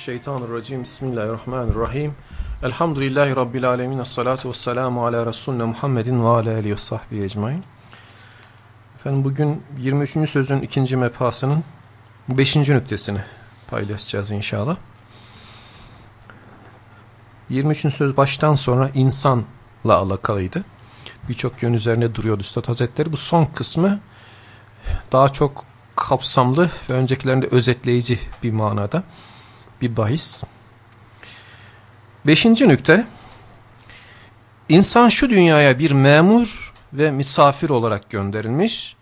billahi mineşşeytanirracim. Bismillahirrahmanirrahim. Elhamdülillahi rabbil alamin. Essalatu vesselamu ala resulina Muhammedin ve ala alihi ve sahbihi ecmaîn. Efendim bugün 23. sözün ikinci mefasının 5. nüktesini paylaşacağız inşallah. 23. söz baştan sonra insanla alakalıydı. Birçok yön üzerine duruyordu Üstad Hazretleri. Bu son kısmı daha çok kapsamlı ve öncekilerinde özetleyici bir manada bir bahis. Beşinci nükte, insan şu dünyaya bir memur ve misafir olarak gönderilmiş,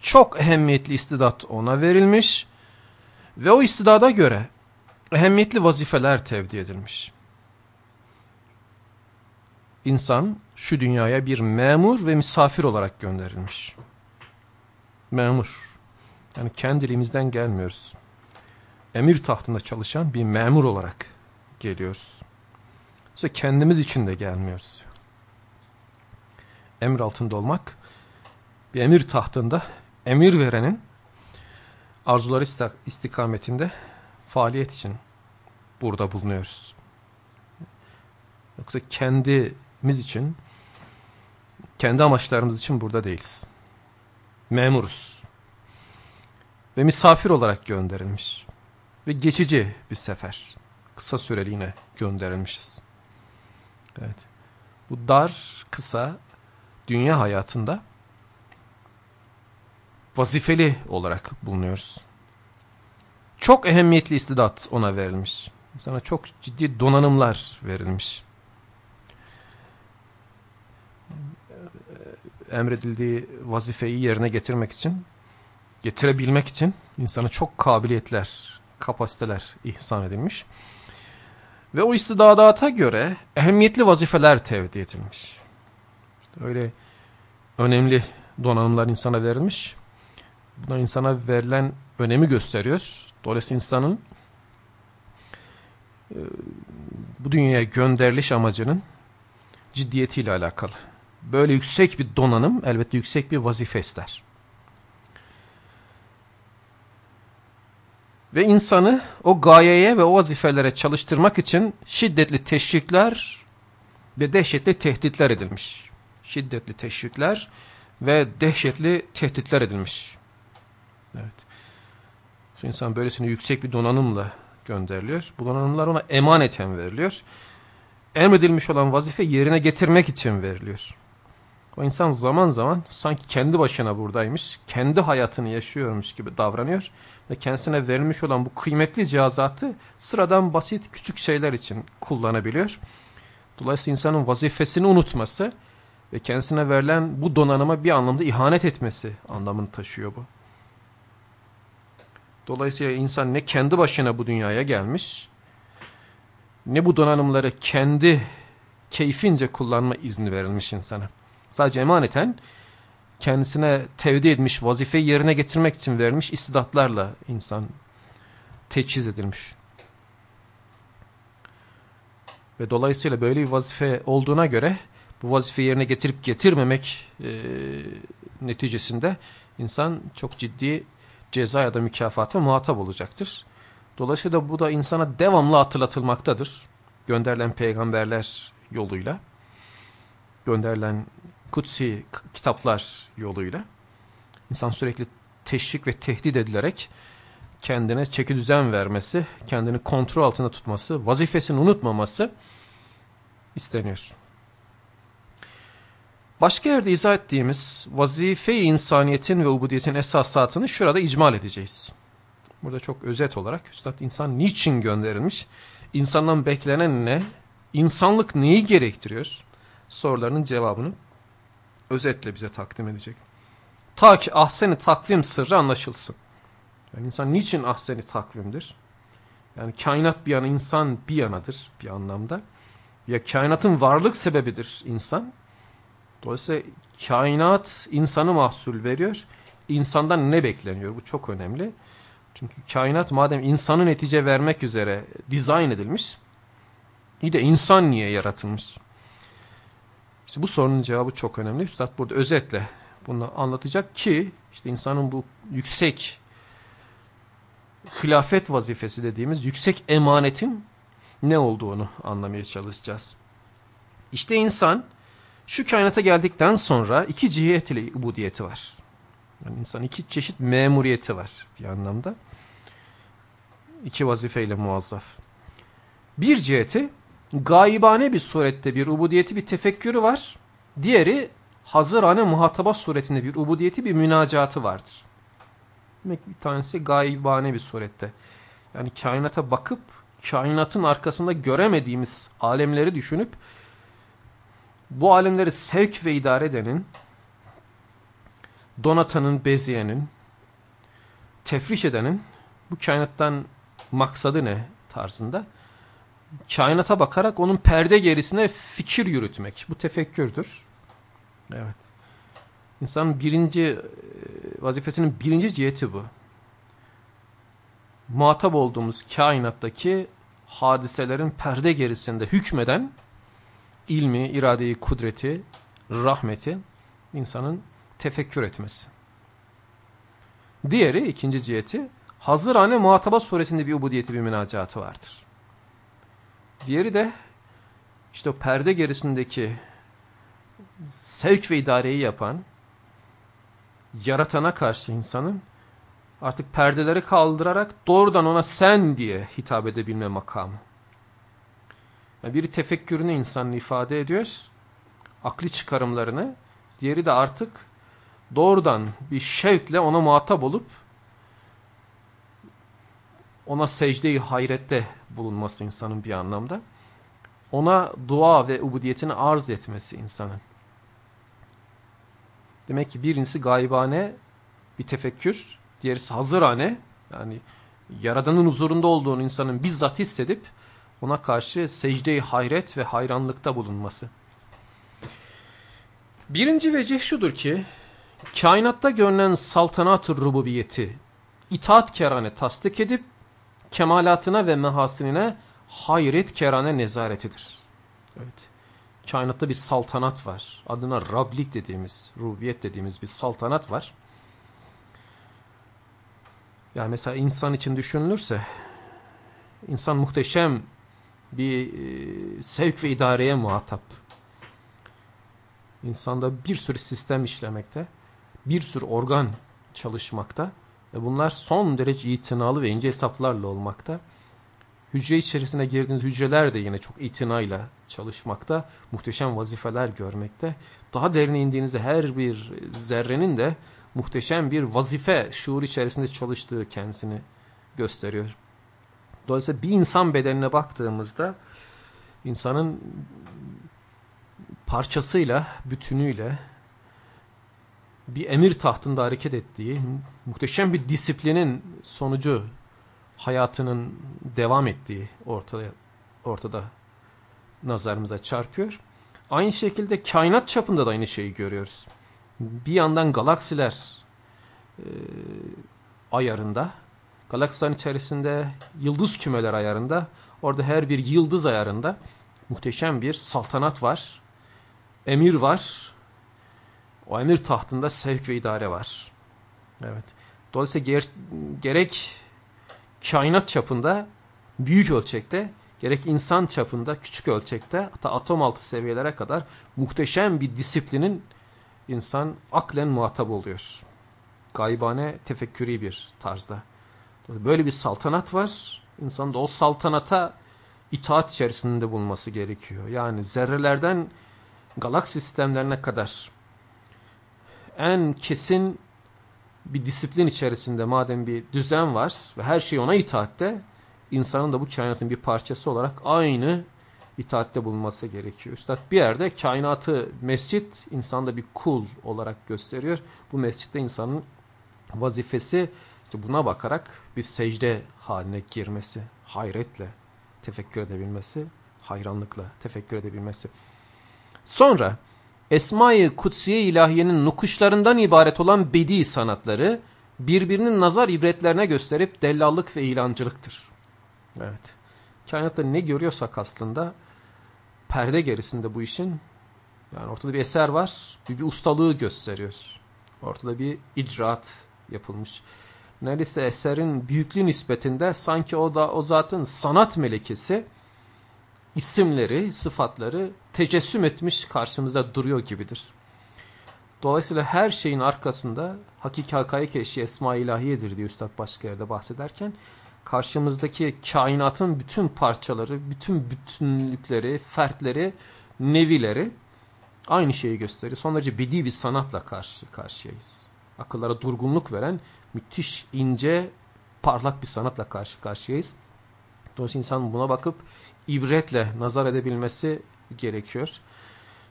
çok ehemmiyetli istidat ona verilmiş ve o istidada göre ehemmiyetli vazifeler tevdi edilmiş. İnsan şu dünyaya bir memur ve misafir olarak gönderilmiş. Memur. Yani kendiliğimizden gelmiyoruz. Emir tahtında çalışan bir memur olarak geliyoruz. Yoksa kendimiz için de gelmiyoruz. Emir altında olmak, bir emir tahtında emir verenin arzuları istikametinde faaliyet için burada bulunuyoruz. Yoksa kendimiz için, kendi amaçlarımız için burada değiliz. Memuruz ve misafir olarak gönderilmiş. Ve geçici bir sefer. Kısa süreliğine gönderilmişiz. Evet. Bu dar, kısa dünya hayatında vazifeli olarak bulunuyoruz. Çok ehemmiyetli istidat ona verilmiş. Sana çok ciddi donanımlar verilmiş. Emredildiği vazifeyi yerine getirmek için getirebilmek için insana çok kabiliyetler, kapasiteler ihsan edilmiş. Ve o istidadata göre ehemmiyetli vazifeler tevdi edilmiş. İşte öyle önemli donanımlar insana verilmiş. Bunlar insana verilen önemi gösteriyor. Dolayısıyla insanın e, bu dünyaya gönderiliş amacının ciddiyetiyle alakalı. Böyle yüksek bir donanım elbette yüksek bir vazife ister. Ve insanı o gayeye ve o vazifelere çalıştırmak için şiddetli teşvikler ve dehşetli tehditler edilmiş. Şiddetli teşvikler ve dehşetli tehditler edilmiş. Evet. İnsan böylesine yüksek bir donanımla gönderiliyor. Bu donanımlar ona emaneten veriliyor. Emredilmiş olan vazife yerine getirmek için veriliyor. O insan zaman zaman sanki kendi başına buradaymış, kendi hayatını yaşıyormuş gibi davranıyor ve kendisine verilmiş olan bu kıymetli cihazatı sıradan basit küçük şeyler için kullanabiliyor. Dolayısıyla insanın vazifesini unutması ve kendisine verilen bu donanıma bir anlamda ihanet etmesi anlamını taşıyor bu. Dolayısıyla insan ne kendi başına bu dünyaya gelmiş, ne bu donanımları kendi keyfince kullanma izni verilmiş insana. Sadece emaneten kendisine tevdi edilmiş vazifeyi yerine getirmek için verilmiş istidatlarla insan teçhiz edilmiş. Ve dolayısıyla böyle bir vazife olduğuna göre bu vazife yerine getirip getirmemek e, neticesinde insan çok ciddi ceza ya da mükafata muhatap olacaktır. Dolayısıyla bu da insana devamlı hatırlatılmaktadır. Gönderilen peygamberler yoluyla, gönderilen kutsi kitaplar yoluyla insan sürekli teşvik ve tehdit edilerek kendine çeki düzen vermesi, kendini kontrol altında tutması, vazifesini unutmaması isteniyor. Başka yerde izah ettiğimiz vazife-i insaniyetin ve ubudiyetin esasatını şurada icmal edeceğiz. Burada çok özet olarak Üstad insan niçin gönderilmiş, insandan beklenen ne, insanlık neyi gerektiriyor sorularının cevabını özetle bize takdim edecek. Ta ki ahseni takvim sırrı anlaşılsın. Yani insan niçin ahseni takvimdir? Yani kainat bir yana insan bir yanadır bir anlamda. Ya kainatın varlık sebebidir insan. Dolayısıyla kainat insanı mahsul veriyor. İnsandan ne bekleniyor? Bu çok önemli. Çünkü kainat madem insanı netice vermek üzere dizayn edilmiş. İyi de insan niye yaratılmış? İşte bu sorunun cevabı çok önemli. Üstad burada özetle bunu anlatacak ki işte insanın bu yüksek hilafet vazifesi dediğimiz yüksek emanetin ne olduğunu anlamaya çalışacağız. İşte insan şu kainata geldikten sonra iki cihet ile ubudiyeti var. Yani insan iki çeşit memuriyeti var bir anlamda. İki vazifeyle muazzaf. Bir ciheti gaibane bir surette bir ubudiyeti bir tefekkürü var. Diğeri hazırane muhataba suretinde bir ubudiyeti bir münacatı vardır. Demek bir tanesi gaibane bir surette. Yani kainata bakıp kainatın arkasında göremediğimiz alemleri düşünüp bu alemleri sevk ve idare edenin, donatanın, bezeyenin, tefriş edenin bu kainattan maksadı ne tarzında kainata bakarak onun perde gerisine fikir yürütmek. Bu tefekkürdür. Evet. İnsanın birinci e, vazifesinin birinci ciheti bu. Muhatap olduğumuz kainattaki hadiselerin perde gerisinde hükmeden ilmi, iradeyi, kudreti, rahmeti insanın tefekkür etmesi. Diğeri ikinci ciheti hazırhane muhataba suretinde bir ubudiyeti bir münacatı vardır. Diğeri de işte o perde gerisindeki sevk ve idareyi yapan yaratana karşı insanın artık perdeleri kaldırarak doğrudan ona sen diye hitap edebilme makamı. Yani biri tefekkürünü insanın ifade ediyor, akli çıkarımlarını, diğeri de artık doğrudan bir şevkle ona muhatap olup ona secdeyi hayrette bulunması insanın bir anlamda. Ona dua ve ubudiyetini arz etmesi insanın. Demek ki birincisi gaybane bir tefekkür, diğerisi hazırane yani Yaradan'ın huzurunda olduğunu insanın bizzat hissedip ona karşı secde-i hayret ve hayranlıkta bulunması. Birinci vecih şudur ki kainatta görünen saltanat-ı rububiyeti itaat kerane tasdik edip kemalatına ve mehasinine hayret kerane nezaretidir. Evet. Kainatta bir saltanat var. Adına Rablik dediğimiz, rubiyet dediğimiz bir saltanat var. Yani mesela insan için düşünülürse, insan muhteşem bir e, sevk ve idareye muhatap. İnsanda bir sürü sistem işlemekte, bir sürü organ çalışmakta ve bunlar son derece itinalı ve ince hesaplarla olmakta. Hücre içerisine girdiğiniz hücreler de yine çok itinayla çalışmakta, muhteşem vazifeler görmekte. Daha derine indiğinizde her bir zerrenin de muhteşem bir vazife şuur içerisinde çalıştığı kendisini gösteriyor. Dolayısıyla bir insan bedenine baktığımızda insanın parçasıyla, bütünüyle bir emir tahtında hareket ettiği, muhteşem bir disiplinin sonucu hayatının devam ettiği ortada, ortada nazarımıza çarpıyor. Aynı şekilde kainat çapında da aynı şeyi görüyoruz. Bir yandan galaksiler e, ayarında, galaksilerin içerisinde yıldız kümeler ayarında, orada her bir yıldız ayarında muhteşem bir saltanat var, emir var, o emir tahtında sevk ve idare var. Evet. Dolayısıyla ger gerek kainat çapında büyük ölçekte gerek insan çapında küçük ölçekte hatta atom altı seviyelere kadar muhteşem bir disiplinin insan aklen muhatap oluyor. Gaybane tefekkürü bir tarzda. Böyle bir saltanat var. İnsan da o saltanata itaat içerisinde bulunması gerekiyor. Yani zerrelerden galaksi sistemlerine kadar en kesin bir disiplin içerisinde madem bir düzen var ve her şey ona itaatte insanın da bu kainatın bir parçası olarak aynı itaatte bulunması gerekiyor. Üstad bir yerde kainatı mescit insanda bir kul olarak gösteriyor. Bu mescitte insanın vazifesi buna bakarak bir secde haline girmesi, hayretle tefekkür edebilmesi, hayranlıkla tefekkür edebilmesi. Sonra Esma-i Kutsiye ilahiyenin nukuşlarından ibaret olan bedi sanatları birbirinin nazar ibretlerine gösterip dellallık ve ilancılıktır. Evet. Kainatta ne görüyorsak aslında perde gerisinde bu işin yani ortada bir eser var, bir, bir ustalığı gösteriyor. Ortada bir icraat yapılmış. Neredeyse eserin büyüklüğü nispetinde sanki o da o zatın sanat melekesi isimleri, sıfatları tecessüm etmiş karşımızda duruyor gibidir. Dolayısıyla her şeyin arkasında hakiki hakaik eşi esma ilahiyedir diyor Üstad başka yerde bahsederken. Karşımızdaki kainatın bütün parçaları, bütün bütünlükleri, fertleri, nevileri aynı şeyi gösteriyor. Son derece bedi bir sanatla karşı karşıyayız. Akıllara durgunluk veren müthiş, ince, parlak bir sanatla karşı karşıyayız. Dolayısıyla insan buna bakıp ibretle nazar edebilmesi gerekiyor.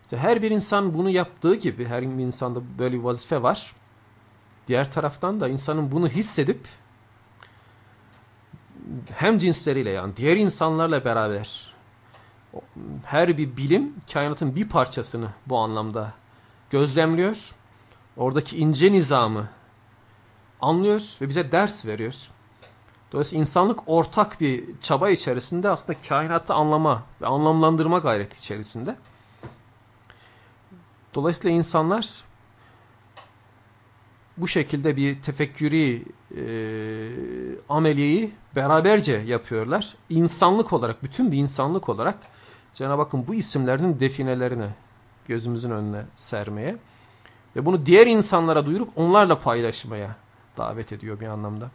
İşte her bir insan bunu yaptığı gibi her bir insanda böyle bir vazife var. Diğer taraftan da insanın bunu hissedip hem cinsleriyle yani diğer insanlarla beraber her bir bilim kainatın bir parçasını bu anlamda gözlemliyor. Oradaki ince nizamı anlıyor ve bize ders veriyor. Dolayısıyla insanlık ortak bir çaba içerisinde aslında kainatı anlama ve anlamlandırma gayreti içerisinde. Dolayısıyla insanlar bu şekilde bir tefekkürü e, ameliyeyi beraberce yapıyorlar. İnsanlık olarak, bütün bir insanlık olarak Cenab-ı Hakk'ın bu isimlerinin definelerini gözümüzün önüne sermeye ve bunu diğer insanlara duyurup onlarla paylaşmaya davet ediyor bir anlamda.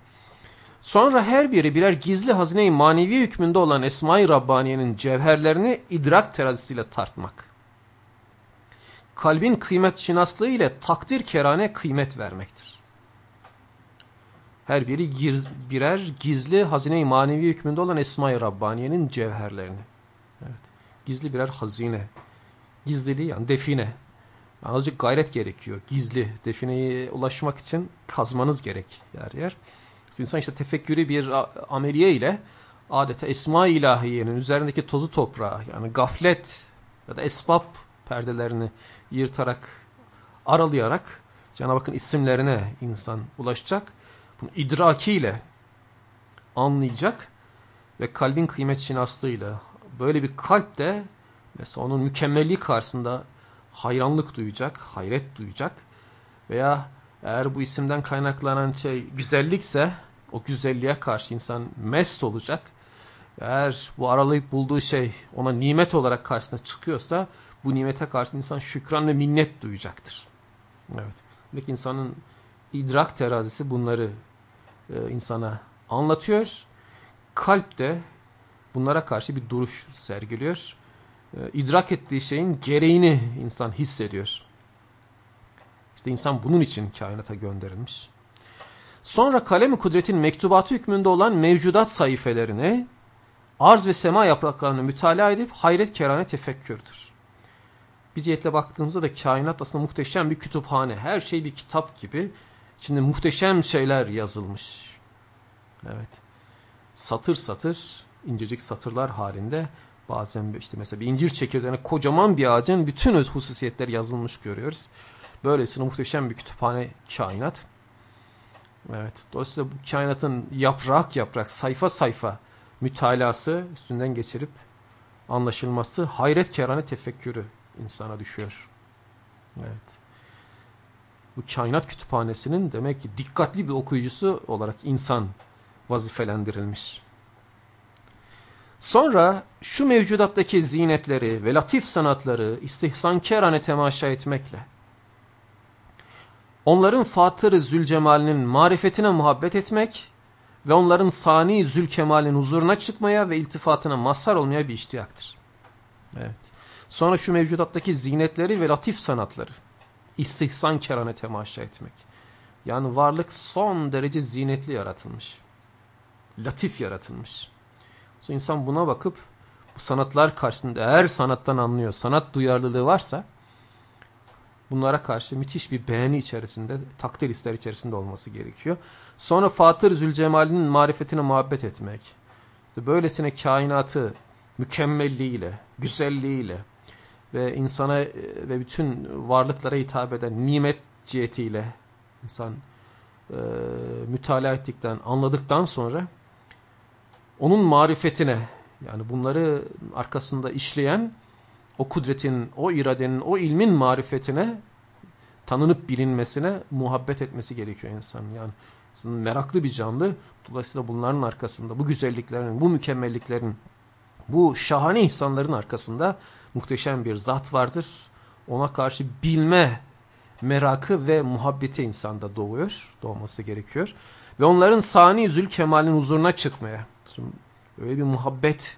Sonra her biri birer gizli hazine-i manevi hükmünde olan Esma-i Rabbaniye'nin cevherlerini idrak terazisiyle tartmak. Kalbin kıymet şinaslığı ile takdir kerane kıymet vermektir. Her biri giz, birer gizli hazine-i manevi hükmünde olan Esma-i Rabbaniye'nin cevherlerini. Evet. Gizli birer hazine. Gizliliği yani define. Yani azıcık gayret gerekiyor. Gizli defineye ulaşmak için kazmanız gerek yer yer. İnsan işte tefekkürü bir ameliye ile adeta esma ilahiyenin üzerindeki tozu toprağı yani gaflet ya da esbab perdelerini yırtarak aralayarak Cenab-ı Hakk'ın isimlerine insan ulaşacak. Bunu idrakiyle anlayacak ve kalbin kıymet şinaslığıyla böyle bir kalp de mesela onun mükemmelliği karşısında hayranlık duyacak, hayret duyacak veya eğer bu isimden kaynaklanan şey güzellikse o güzelliğe karşı insan mest olacak. Eğer bu aralayıp bulduğu şey ona nimet olarak karşısına çıkıyorsa bu nimete karşı insan şükran ve minnet duyacaktır. Evet. Demek insanın idrak terazisi bunları e, insana anlatıyor. Kalp de bunlara karşı bir duruş sergiliyor. E, idrak ettiği şeyin gereğini insan hissediyor. İşte insan bunun için kainata gönderilmiş. Sonra kalemi kudretin mektubatı hükmünde olan mevcudat sayfelerini arz ve sema yapraklarını mütalaa edip hayret kerane tefekkürdür. Bir cihetle baktığımızda da kainat aslında muhteşem bir kütüphane. Her şey bir kitap gibi. İçinde muhteşem şeyler yazılmış. Evet. Satır satır, incecik satırlar halinde bazen işte mesela bir incir çekirdeğine kocaman bir ağacın bütün öz hususiyetleri yazılmış görüyoruz. Böylesine muhteşem bir kütüphane kainat. Evet. Dolayısıyla bu kainatın yaprak yaprak, sayfa sayfa mütalası üstünden geçirip anlaşılması hayret kerane tefekkürü insana düşüyor. Evet. Bu kainat kütüphanesinin demek ki dikkatli bir okuyucusu olarak insan vazifelendirilmiş. Sonra şu mevcudattaki zinetleri ve latif sanatları istihsankerane temaşa etmekle onların Fatır-ı Zülcemal'inin marifetine muhabbet etmek ve onların Sani Zülkemal'in huzuruna çıkmaya ve iltifatına mazhar olmaya bir iştiyaktır. Evet. Sonra şu mevcudattaki zinetleri ve latif sanatları istihsan kerane temaşa etmek. Yani varlık son derece zinetli yaratılmış. Latif yaratılmış. So insan buna bakıp bu sanatlar karşısında eğer sanattan anlıyor, sanat duyarlılığı varsa bunlara karşı müthiş bir beğeni içerisinde, takdir ister içerisinde olması gerekiyor. Sonra Fatır Zülcemal'in marifetine muhabbet etmek. İşte böylesine kainatı mükemmelliğiyle, güzelliğiyle ve insana e, ve bütün varlıklara hitap eden nimet cihetiyle insan e, mütalaa ettikten, anladıktan sonra onun marifetine yani bunları arkasında işleyen o kudretin, o iradenin, o ilmin marifetine tanınıp bilinmesine muhabbet etmesi gerekiyor insanın. Yani meraklı bir canlı. Dolayısıyla bunların arkasında, bu güzelliklerin, bu mükemmelliklerin, bu şahane insanların arkasında muhteşem bir zat vardır. Ona karşı bilme merakı ve muhabbeti insanda doğuyor, doğması gerekiyor. Ve onların sani zül kemalin huzuruna çıkmaya, Şimdi öyle bir muhabbet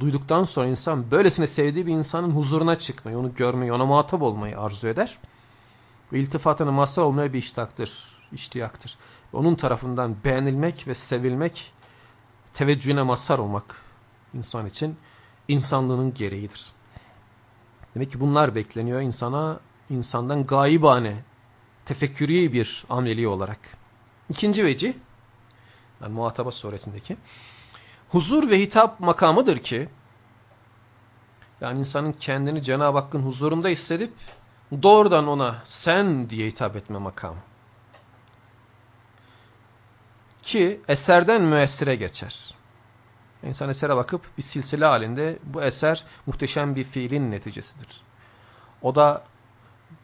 duyduktan sonra insan böylesine sevdiği bir insanın huzuruna çıkmayı, onu görmeyi, ona muhatap olmayı arzu eder. Ve iltifatına mazhar olmaya bir iştaktır, iştiyaktır. Onun tarafından beğenilmek ve sevilmek, teveccühüne mazhar olmak insan için insanlığının gereğidir. Demek ki bunlar bekleniyor insana, insandan gaibane, tefekkürî bir ameli olarak. İkinci veci, yani muhataba suretindeki, huzur ve hitap makamıdır ki, yani insanın kendini Cenab-ı Hakk'ın huzurunda hissedip, doğrudan ona sen diye hitap etme makamı. Ki eserden müessire geçer. İnsan esere bakıp bir silsile halinde bu eser muhteşem bir fiilin neticesidir. O da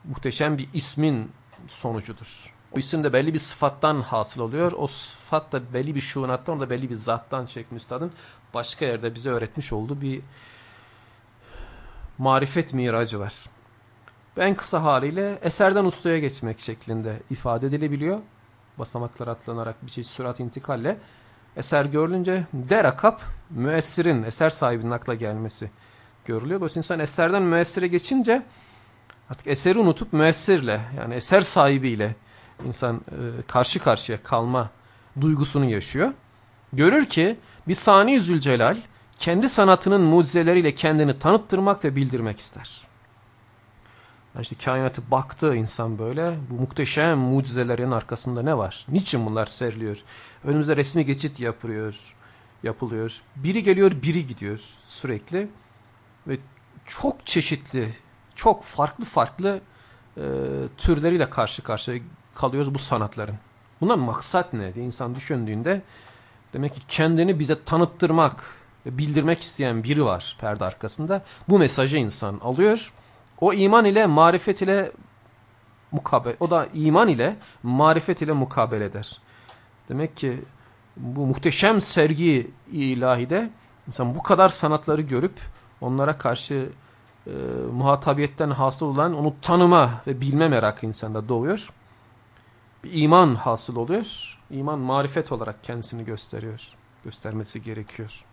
muhteşem bir ismin sonucudur. O isim de belli bir sıfattan hasıl oluyor. O sıfat da belli bir şuunattan, o da belli bir zattan çekmiş üstadın başka yerde bize öğretmiş olduğu bir marifet miracı var. En kısa haliyle eserden ustaya geçmek şeklinde ifade edilebiliyor. Basamaklar atlanarak bir şey sürat intikalle eser görülünce derakap müessirin, eser sahibinin akla gelmesi görülüyor. Dolayısıyla insan eserden müessire geçince artık eseri unutup müessirle yani eser sahibiyle insan e, karşı karşıya kalma duygusunu yaşıyor. Görür ki bir sani Zülcelal kendi sanatının mucizeleriyle kendini tanıttırmak ve bildirmek ister. Yani işte kainatı baktı insan böyle. Bu muhteşem mucizelerin arkasında ne var? Niçin bunlar seriliyor? Önümüzde resmi geçit yapılıyor. Yapılıyor. Biri geliyor, biri gidiyor sürekli. Ve çok çeşitli, çok farklı farklı e, türleriyle karşı karşıya kalıyoruz bu sanatların. Bundan maksat ne diye insan düşündüğünde demek ki kendini bize tanıttırmak ve bildirmek isteyen biri var perde arkasında. Bu mesajı insan alıyor o iman ile marifet ile mukabele, o da iman ile marifet ile mukabele eder. Demek ki bu muhteşem sergi ilahide insan bu kadar sanatları görüp onlara karşı e, muhatabiyetten hasıl olan onu tanıma ve bilme merakı insanda doğuyor. Bir iman hasıl oluyor. İman marifet olarak kendisini gösteriyor. Göstermesi gerekiyor.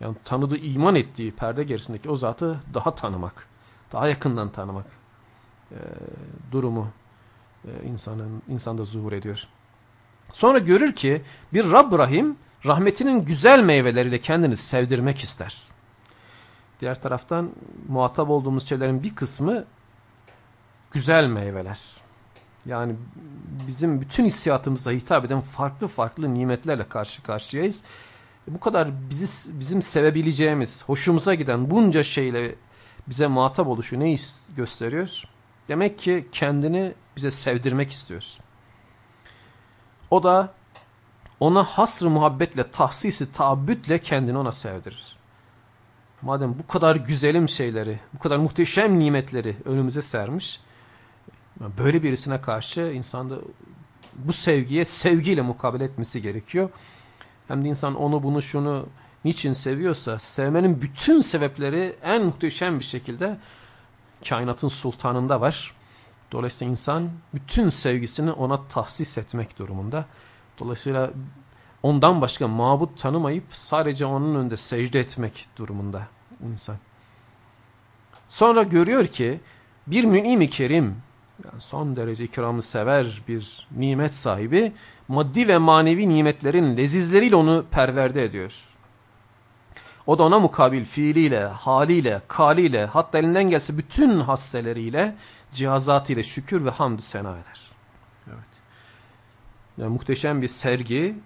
Yani tanıdığı, iman ettiği perde gerisindeki o zatı daha tanımak daha yakından tanımak e, durumu e, insanın insanda zuhur ediyor. Sonra görür ki bir Rab Rahim rahmetinin güzel meyveleriyle kendini sevdirmek ister. Diğer taraftan muhatap olduğumuz şeylerin bir kısmı güzel meyveler. Yani bizim bütün hissiyatımıza hitap eden farklı farklı nimetlerle karşı karşıyayız. Bu kadar bizi, bizim sevebileceğimiz, hoşumuza giden bunca şeyle bize muhatap oluşu ne gösteriyor? Demek ki kendini bize sevdirmek istiyoruz. O da ona hasr muhabbetle, tahsisi, taabbütle kendini ona sevdirir. Madem bu kadar güzelim şeyleri, bu kadar muhteşem nimetleri önümüze sermiş, böyle birisine karşı insanda bu sevgiye sevgiyle mukabele etmesi gerekiyor. Hem de insan onu bunu şunu niçin seviyorsa sevmenin bütün sebepleri en muhteşem bir şekilde kainatın sultanında var. Dolayısıyla insan bütün sevgisini ona tahsis etmek durumunda. Dolayısıyla ondan başka mabut tanımayıp sadece onun önünde secde etmek durumunda insan. Sonra görüyor ki bir mün'im-i kerim, yani son derece ikramı sever bir nimet sahibi, maddi ve manevi nimetlerin lezizleriyle onu perverde ediyor. O da ona mukabil fiiliyle, haliyle, kaliyle, hatta elinden gelse bütün hasseleriyle, cihazatıyla şükür ve hamdü sena eder. Evet. Yani muhteşem bir sergi,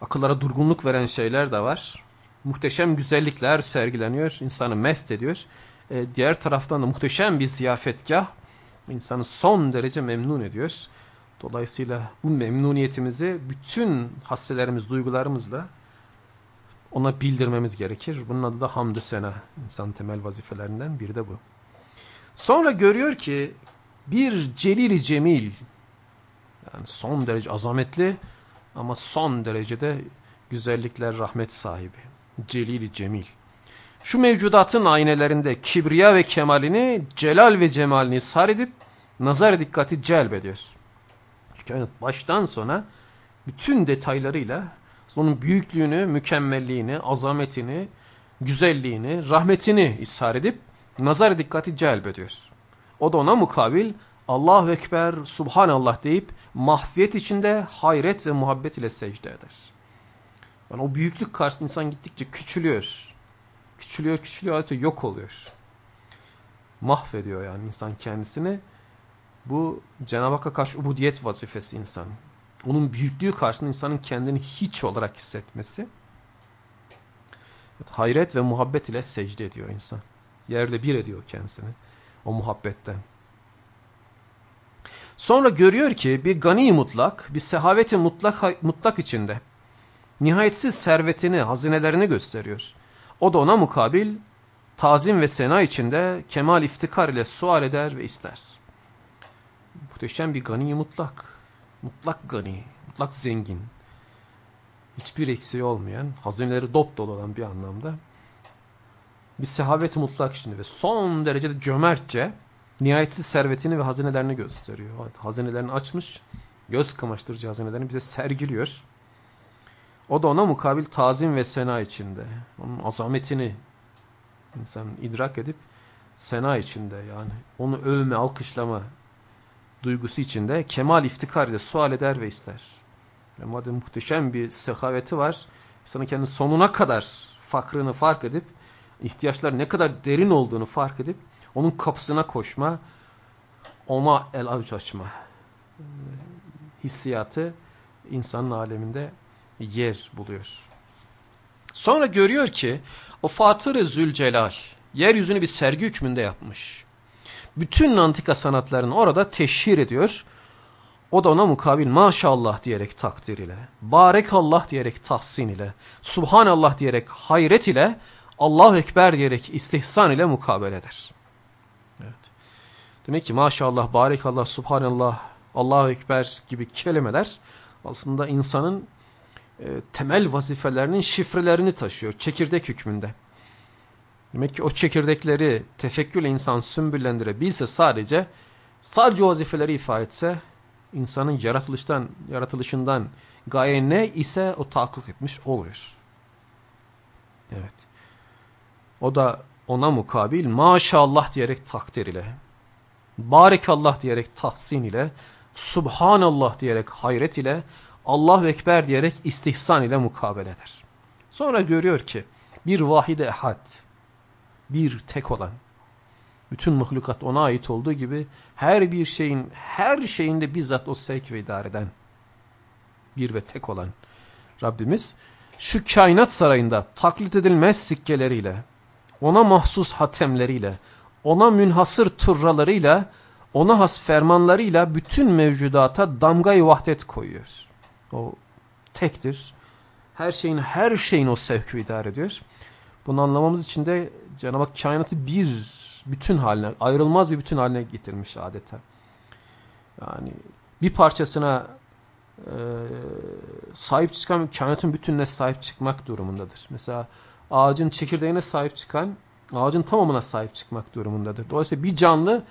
akıllara durgunluk veren şeyler de var. Muhteşem güzellikler sergileniyor, insanı mest ediyor. E, diğer taraftan da muhteşem bir ziyafetgah, insanı son derece memnun ediyor. Dolayısıyla bu memnuniyetimizi bütün hasselerimiz, duygularımızla ona bildirmemiz gerekir. Bunun adı da hamdü sena. İnsan temel vazifelerinden biri de bu. Sonra görüyor ki bir celili cemil yani son derece azametli ama son derecede güzellikler rahmet sahibi. Celili cemil. Şu mevcudatın aynelerinde kibriya ve kemalini, celal ve cemalini sar edip nazar dikkati celbediyor. Çünkü baştan sona bütün detaylarıyla onun büyüklüğünü, mükemmelliğini, azametini, güzelliğini, rahmetini ishar edip nazar dikkati celbediyor. O da ona mukabil Allahu Ekber, Subhanallah deyip mahfiyet içinde hayret ve muhabbet ile secde eder. Yani o büyüklük karşısında insan gittikçe küçülüyor. Küçülüyor, küçülüyor, adeta yok oluyor. Mahvediyor yani insan kendisini. Bu Cenab-ı Hakk'a karşı ubudiyet vazifesi insan. Onun büyüklüğü karşısında insanın kendini hiç olarak hissetmesi. Hayret ve muhabbet ile secde ediyor insan. Yerde bir ediyor kendisini o muhabbetten. Sonra görüyor ki bir gani mutlak, bir sehaveti mutlak, mutlak içinde nihayetsiz servetini, hazinelerini gösteriyor. O da ona mukabil tazim ve sena içinde kemal iftikar ile sual eder ve ister. Muhteşem bir gani mutlak. Mutlak gani, mutlak zengin. Hiçbir eksiği olmayan, hazineleri dop dolu olan bir anlamda. Bir sehavet mutlak içinde ve son derecede cömertçe nihayetsiz servetini ve hazinelerini gösteriyor. Hazinelerini açmış, göz kamaştırıcı hazinelerini bize sergiliyor. O da ona mukabil tazim ve sena içinde. Onun azametini insan idrak edip sena içinde yani onu övme, alkışlama duygusu içinde kemal iftikar ile sual eder ve ister. Yani madem muhteşem bir sehaveti var, insanın kendi sonuna kadar fakrını fark edip, ihtiyaçlar ne kadar derin olduğunu fark edip, onun kapısına koşma, ona el avuç açma hissiyatı insanın aleminde yer buluyor. Sonra görüyor ki o Fatır-ı Zülcelal yeryüzünü bir sergi hükmünde yapmış. Bütün antika sanatlarını orada teşhir ediyor. O da ona mukabil maşallah diyerek takdir ile, barekallah diyerek tahsin ile, subhanallah diyerek hayret ile, Allahu Ekber diyerek istihsan ile mukabele eder. Evet. Demek ki maşallah, barekallah, subhanallah, Allahu Ekber gibi kelimeler aslında insanın e, temel vazifelerinin şifrelerini taşıyor çekirdek hükmünde. Demek ki o çekirdekleri tefekkürle insan sümbüllendirebilse sadece sadece o vazifeleri ifade etse insanın yaratılıştan yaratılışından gaye ne ise o tahakkuk etmiş oluyor. Evet. O da ona mukabil maşallah diyerek takdir ile, barekallah diyerek tahsin ile, subhanallah diyerek hayret ile, Allahu Ekber diyerek istihsan ile mukabele eder. Sonra görüyor ki bir vahide ehad, bir tek olan, bütün mahlukat ona ait olduğu gibi her bir şeyin, her şeyinde bizzat o sevk ve idare eden bir ve tek olan Rabbimiz şu kainat sarayında taklit edilmez sikkeleriyle, ona mahsus hatemleriyle, ona münhasır turralarıyla, ona has fermanlarıyla bütün mevcudata damgayı vahdet koyuyor. O tektir. Her şeyin her şeyin o sevki idare ediyor. Bunu anlamamız için de Cenab-ı Hak kainatı bir bütün haline, ayrılmaz bir bütün haline getirmiş adeta. Yani bir parçasına e, sahip çıkan kainatın bütününe sahip çıkmak durumundadır. Mesela ağacın çekirdeğine sahip çıkan ağacın tamamına sahip çıkmak durumundadır. Dolayısıyla bir canlı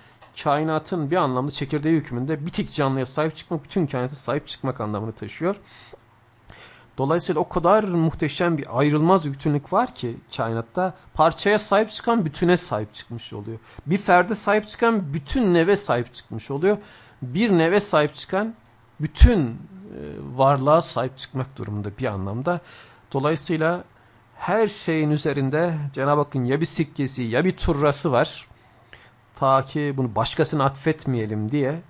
kainatın bir anlamda çekirdeği hükmünde bir tek canlıya sahip çıkmak, bütün kainata sahip çıkmak anlamını taşıyor. Dolayısıyla o kadar muhteşem bir ayrılmaz bir bütünlük var ki kainatta parçaya sahip çıkan bütüne sahip çıkmış oluyor. Bir ferde sahip çıkan bütün neve sahip çıkmış oluyor. Bir neve sahip çıkan bütün e, varlığa sahip çıkmak durumunda bir anlamda. Dolayısıyla her şeyin üzerinde Cenab-ı Hakk'ın ya bir sikkesi ya bir turrası var. Ta ki bunu başkasına atfetmeyelim diye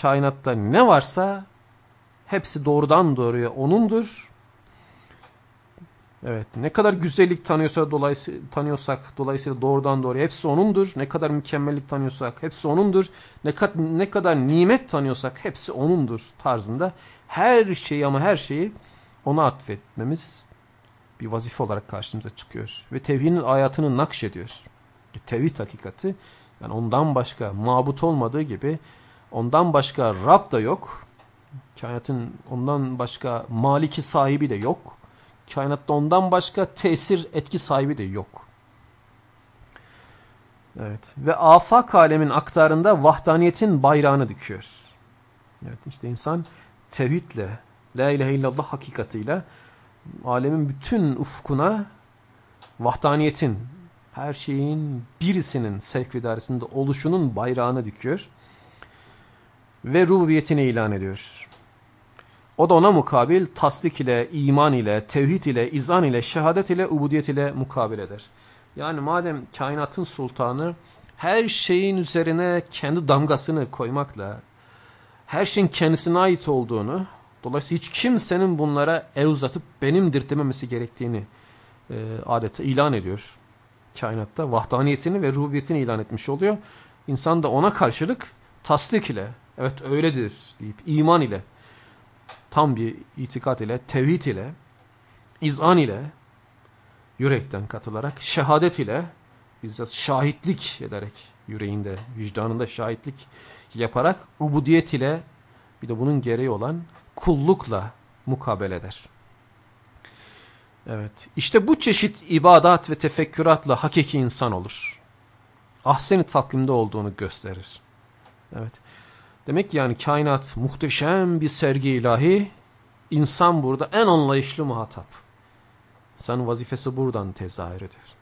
kainatta ne varsa hepsi doğrudan doğruya O'nundur. Evet ne kadar güzellik tanıyorsa dolayısıyla, tanıyorsak dolayısıyla doğrudan doğruya hepsi O'nundur. Ne kadar mükemmellik tanıyorsak hepsi O'nundur. Ne, kad ne kadar nimet tanıyorsak hepsi O'nundur tarzında her şeyi ama her şeyi O'na atfetmemiz bir vazife olarak karşımıza çıkıyor. Ve tevhidin hayatını nakşediyor. Tevhid hakikati Yani ondan başka mabut olmadığı gibi ondan başka Rab da yok. Kainatın ondan başka maliki sahibi de yok. Kainatta ondan başka tesir etki sahibi de yok. Evet. Ve afak alemin aktarında vahdaniyetin bayrağını dikiyoruz. Evet işte insan tevhidle, la ilahe illallah hakikatiyle alemin bütün ufkuna vahdaniyetin, her şeyin birisinin sevk idaresinde oluşunun bayrağını dikiyor. Ve rububiyetini ilan ediyor. O da ona mukabil tasdik ile, iman ile, tevhid ile, izan ile, şehadet ile, ubudiyet ile mukabil eder. Yani madem kainatın sultanı her şeyin üzerine kendi damgasını koymakla, her şeyin kendisine ait olduğunu, dolayısıyla hiç kimsenin bunlara el uzatıp benimdir dememesi gerektiğini e, adeta ilan ediyor. Kainatta vahdaniyetini ve rububiyetini ilan etmiş oluyor. İnsan da ona karşılık tasdik ile, evet öyledir deyip iman ile, tam bir itikat ile, tevhid ile, izan ile, yürekten katılarak, şehadet ile, bizzat şahitlik ederek, yüreğinde, vicdanında şahitlik yaparak, ubudiyet ile, bir de bunun gereği olan kullukla mukabele eder. Evet, işte bu çeşit ibadat ve tefekküratla hakiki insan olur. Ahseni takvimde olduğunu gösterir. Evet. Demek ki yani kainat muhteşem bir sergi ilahi, insan burada en anlayışlı muhatap. İnsanın vazifesi buradan tezahür ediyor.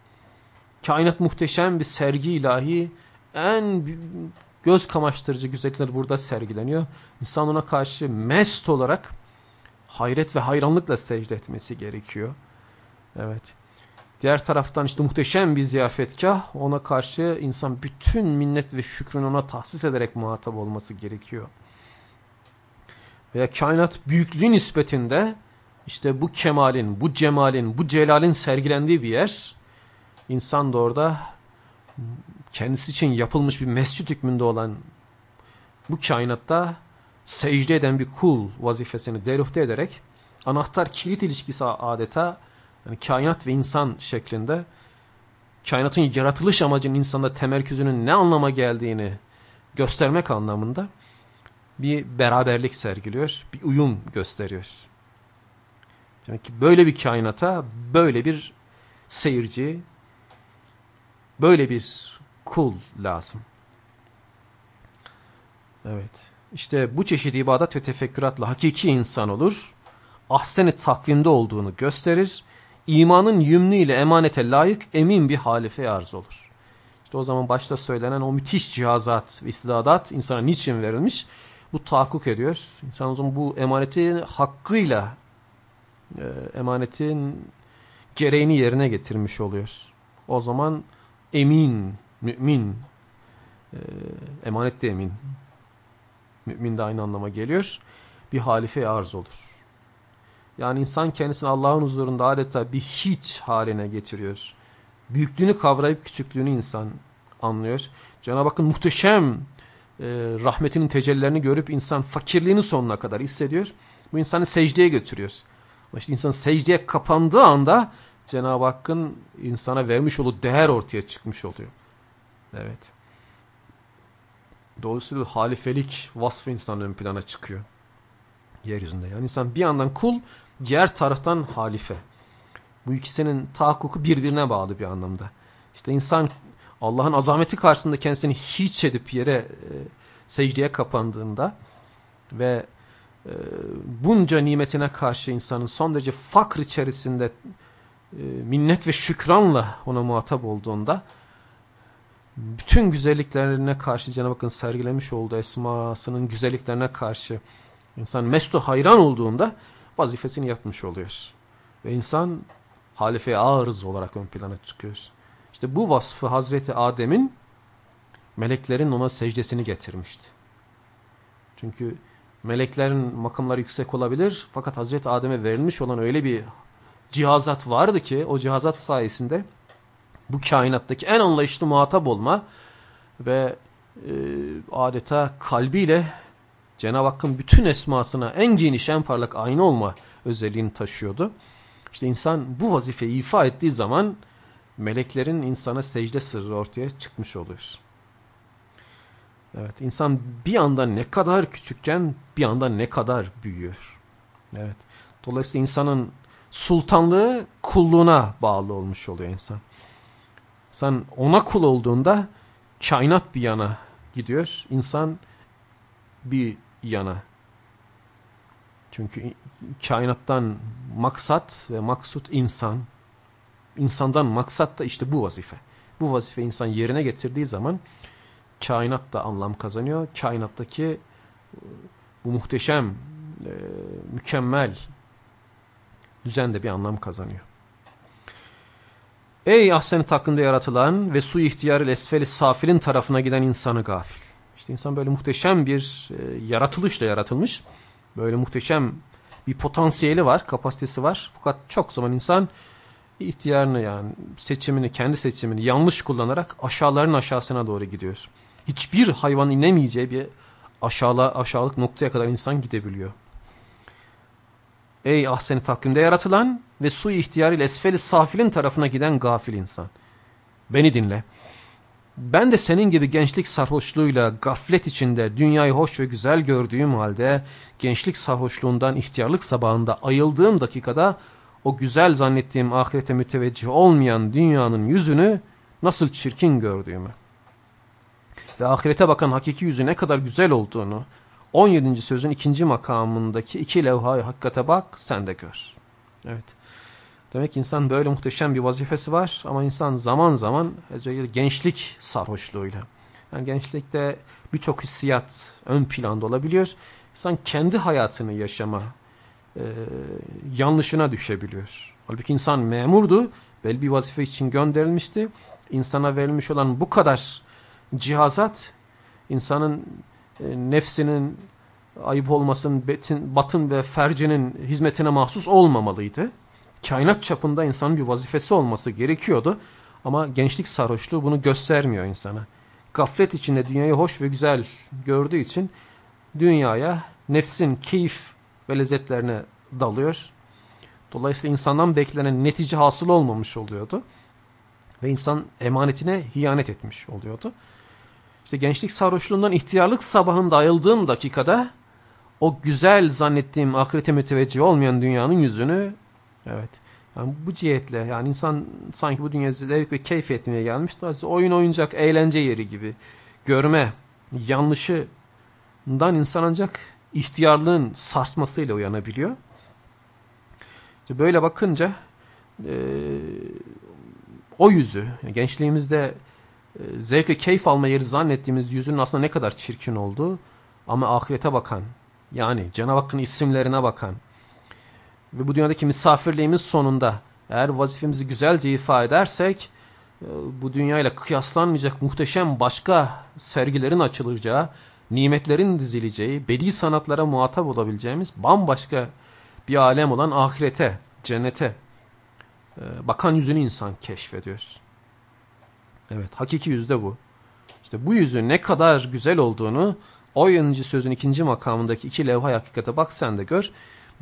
Kainat muhteşem bir sergi ilahi, en göz kamaştırıcı güzellikler burada sergileniyor. İnsan ona karşı mest olarak hayret ve hayranlıkla secde etmesi gerekiyor. Evet. Diğer taraftan işte muhteşem bir ziyafetkah ona karşı insan bütün minnet ve şükrünü ona tahsis ederek muhatap olması gerekiyor. Veya kainat büyüklüğü nispetinde işte bu kemalin, bu cemalin, bu celalin sergilendiği bir yer. İnsan da orada kendisi için yapılmış bir mescit hükmünde olan bu kainatta secde eden bir kul vazifesini deruhte ederek anahtar kilit ilişkisi adeta yani kainat ve insan şeklinde kainatın yaratılış amacının insanda temerküzünün ne anlama geldiğini göstermek anlamında bir beraberlik sergiliyor, bir uyum gösteriyor. Demek ki böyle bir kainata böyle bir seyirci, böyle bir kul lazım. Evet. İşte bu çeşit ibadet ve tefekküratla hakiki insan olur. Ahsen-i takvimde olduğunu gösterir imanın yümnü ile emanete layık emin bir halife arz olur. İşte o zaman başta söylenen o müthiş cihazat ve istidadat insana niçin verilmiş? Bu tahakkuk ediyor. İnsan o zaman bu emaneti hakkıyla e, emanetin gereğini yerine getirmiş oluyor. O zaman emin, mümin, e, emanet de emin, mümin de aynı anlama geliyor. Bir halife arz olur. Yani insan kendisini Allah'ın huzurunda adeta bir hiç haline getiriyor. Büyüklüğünü kavrayıp küçüklüğünü insan anlıyor. Cenab-ı Hakk'ın muhteşem e, rahmetinin tecellilerini görüp insan fakirliğini sonuna kadar hissediyor. Bu insanı secdeye götürüyor. Ama işte insan secdeye kapandığı anda Cenab-ı Hakk'ın insana vermiş olduğu değer ortaya çıkmış oluyor. Evet. Dolayısıyla halifelik vasfı insanın ön plana çıkıyor. Yeryüzünde. Yani insan bir yandan kul, diğer taraftan halife. Bu ikisinin tahakkuku birbirine bağlı bir anlamda. İşte insan Allah'ın azameti karşısında kendisini hiç edip yere e, secdeye kapandığında ve e, bunca nimetine karşı insanın son derece fakr içerisinde e, minnet ve şükranla ona muhatap olduğunda bütün güzelliklerine karşı Cenab-ı Hakk'ın sergilemiş olduğu esmasının güzelliklerine karşı insan mestu hayran olduğunda vazifesini yapmış oluyor. Ve insan halife arız olarak ön plana çıkıyor. İşte bu vasfı Hazreti Adem'in meleklerin ona secdesini getirmişti. Çünkü meleklerin makamları yüksek olabilir fakat Hazreti Adem'e verilmiş olan öyle bir cihazat vardı ki o cihazat sayesinde bu kainattaki en anlayışlı muhatap olma ve e, adeta kalbiyle Cenab-ı Hakk'ın bütün esmasına en geniş, en parlak aynı olma özelliğini taşıyordu. İşte insan bu vazifeyi ifa ettiği zaman meleklerin insana secde sırrı ortaya çıkmış oluyor. Evet insan bir anda ne kadar küçükken bir anda ne kadar büyüyor. Evet. Dolayısıyla insanın sultanlığı kulluğuna bağlı olmuş oluyor insan. Sen ona kul olduğunda kainat bir yana gidiyor. insan bir yana. Çünkü kainattan maksat ve maksut insan. İnsandan maksat da işte bu vazife. Bu vazife insan yerine getirdiği zaman kainat da anlam kazanıyor. Kainattaki bu muhteşem, e, mükemmel düzen de bir anlam kazanıyor. Ey ahsen hakkında yaratılan ve su ihtiyarı esfeli safilin tarafına giden insanı gafil. İşte insan böyle muhteşem bir e, yaratılışla yaratılmış. Böyle muhteşem bir potansiyeli var, kapasitesi var. Fakat çok zaman insan ihtiyarını yani seçimini, kendi seçimini yanlış kullanarak aşağıların aşağısına doğru gidiyor. Hiçbir hayvan inemeyeceği bir aşağıla, aşağılık noktaya kadar insan gidebiliyor. Ey ahseni takvimde yaratılan ve su ihtiyarıyla esfeli safilin tarafına giden gafil insan. Beni dinle. Ben de senin gibi gençlik sarhoşluğuyla gaflet içinde dünyayı hoş ve güzel gördüğüm halde gençlik sarhoşluğundan ihtiyarlık sabahında ayıldığım dakikada o güzel zannettiğim ahirete müteveccih olmayan dünyanın yüzünü nasıl çirkin gördüğümü ve ahirete bakan hakiki yüzü ne kadar güzel olduğunu 17. sözün ikinci makamındaki iki levhayı hakikate bak sen de gör. Evet. Demek ki insan böyle muhteşem bir vazifesi var ama insan zaman zaman gençlik sarhoşluğuyla. Yani gençlikte birçok hissiyat ön planda olabiliyor. İnsan kendi hayatını yaşama e, yanlışına düşebiliyor. Halbuki insan memurdu. Belli bir vazife için gönderilmişti. İnsana verilmiş olan bu kadar cihazat insanın e, nefsinin ayıp olmasın, betin, batın ve fercinin hizmetine mahsus olmamalıydı. Kainat çapında insanın bir vazifesi olması gerekiyordu. Ama gençlik sarhoşluğu bunu göstermiyor insana. Gaflet içinde dünyayı hoş ve güzel gördüğü için dünyaya nefsin keyif ve lezzetlerine dalıyor. Dolayısıyla insandan beklenen netice hasıl olmamış oluyordu. Ve insan emanetine hiyanet etmiş oluyordu. İşte gençlik sarhoşluğundan ihtiyarlık sabahında ayıldığım dakikada o güzel zannettiğim ahirete müteveccih olmayan dünyanın yüzünü evet yani bu cihetle yani insan sanki bu dünya zevk ve keyif etmeye gelmiş. Oyun oyuncak eğlence yeri gibi görme yanlışından insan ancak ihtiyarlığın sarsmasıyla uyanabiliyor. İşte böyle bakınca e, o yüzü gençliğimizde e, zevk ve keyif alma yeri zannettiğimiz yüzünün aslında ne kadar çirkin olduğu ama ahirete bakan yani Cenab-ı Hakk'ın isimlerine bakan ve bu dünyadaki misafirliğimiz sonunda eğer vazifemizi güzelce ifade edersek e, bu dünyayla kıyaslanmayacak muhteşem başka sergilerin açılacağı, nimetlerin dizileceği, bedi sanatlara muhatap olabileceğimiz bambaşka bir alem olan ahirete, cennete e, bakan yüzünü insan keşfediyoruz. Evet hakiki yüzde bu. İşte bu yüzün ne kadar güzel olduğunu o yönüncü sözün ikinci makamındaki iki levha hakikate bak sen de gör.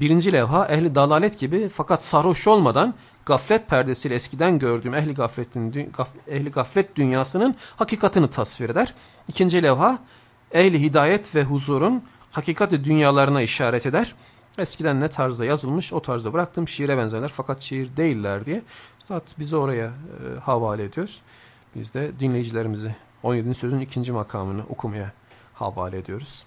Birinci levha ehli dalalet gibi fakat sarhoş olmadan gaflet perdesiyle eskiden gördüğüm ehli gafletin gaf, ehli gaflet dünyasının hakikatini tasvir eder. İkinci levha ehli hidayet ve huzurun hakikati dünyalarına işaret eder. Eskiden ne tarzda yazılmış o tarzda bıraktım şiire benzerler fakat şiir değiller diye. Zaten bizi oraya e, havale ediyoruz. Biz de dinleyicilerimizi 17. sözün ikinci makamını okumaya havale ediyoruz.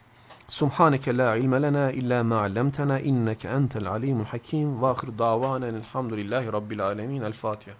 سبحانك لا علم لنا إلا ما علمتنا إنك أنت العليم الحكيم. وآخر دعوانا الحمد لله رب العالمين. الفاتحة.